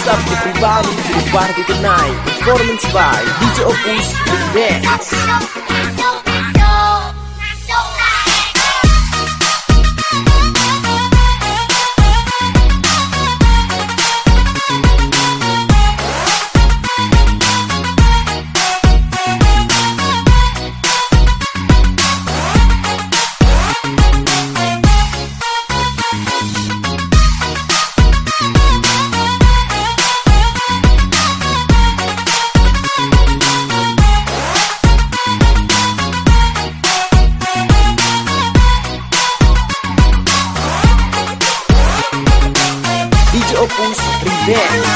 Hands up everybody to the party tonight Performance by DJ Opus Remix DJ Yeah.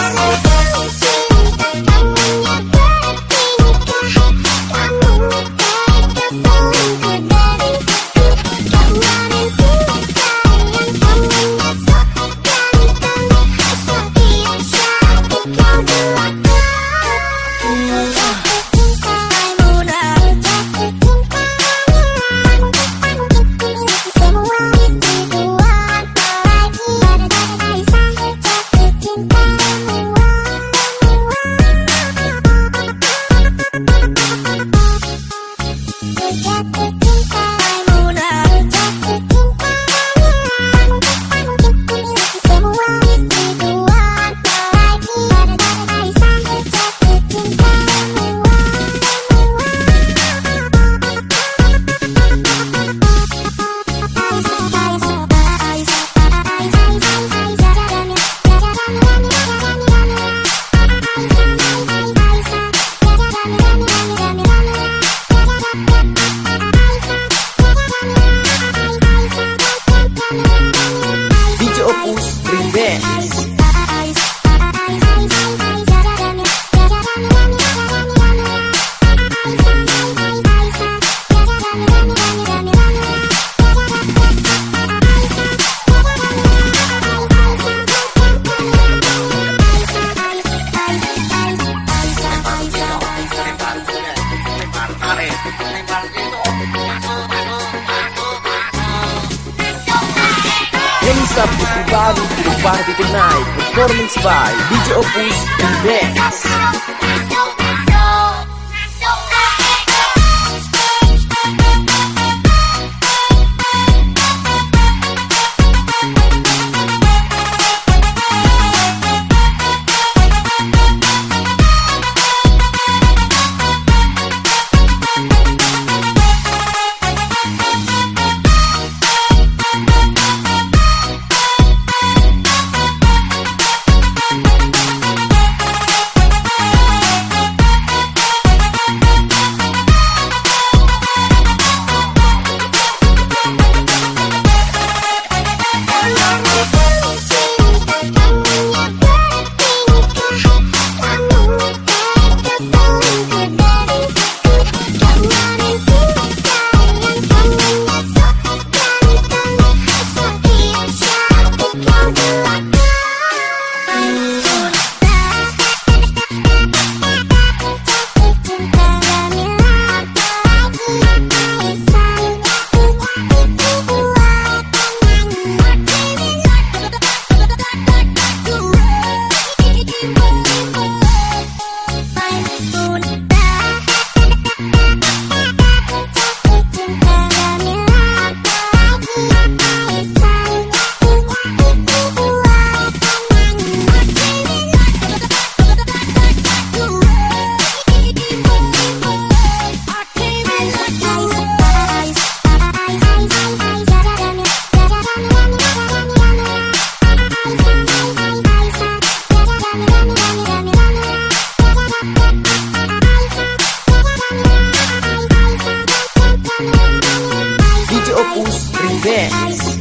The party tonight. Performance by DJ Opus Remix os primeiros.